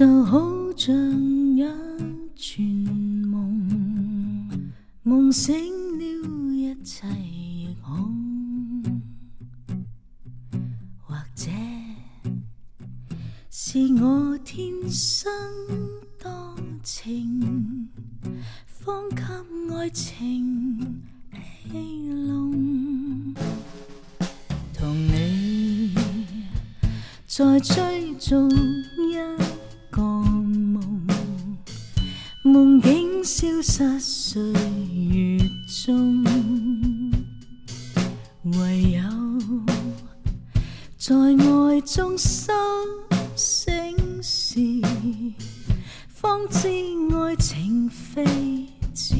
就好像一串梦，梦醒了，一切亦空。或者是我天生多情，方给爱情。戏弄，同你在追逐消失岁月中，唯有在爱中修醒时，方知爱情非自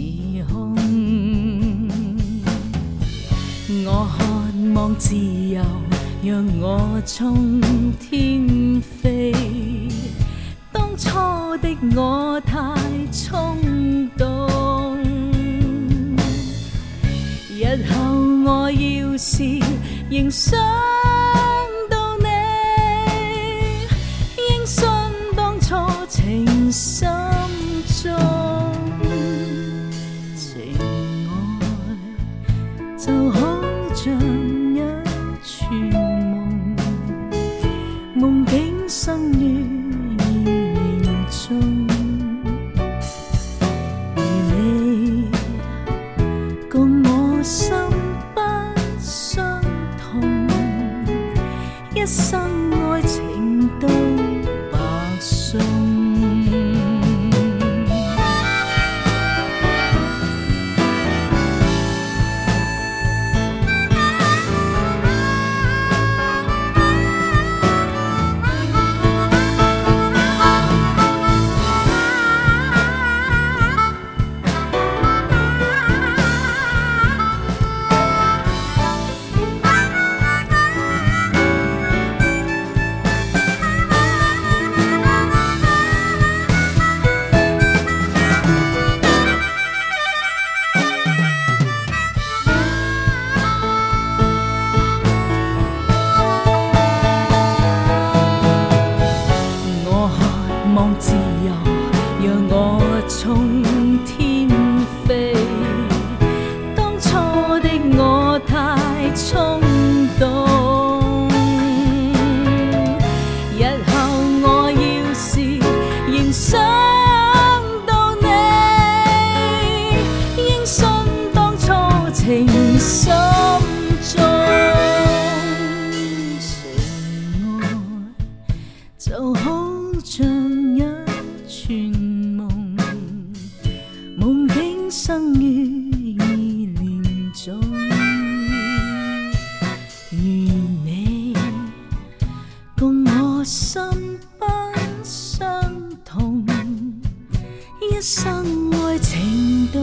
控。我渴望自由，让我冲我要是仍想到你，应信当初情深中情爱。就好像一串梦，梦境生于意念中，而你共我心让我从天飞。生于意念中。与你共我心不相同，一生爱情到。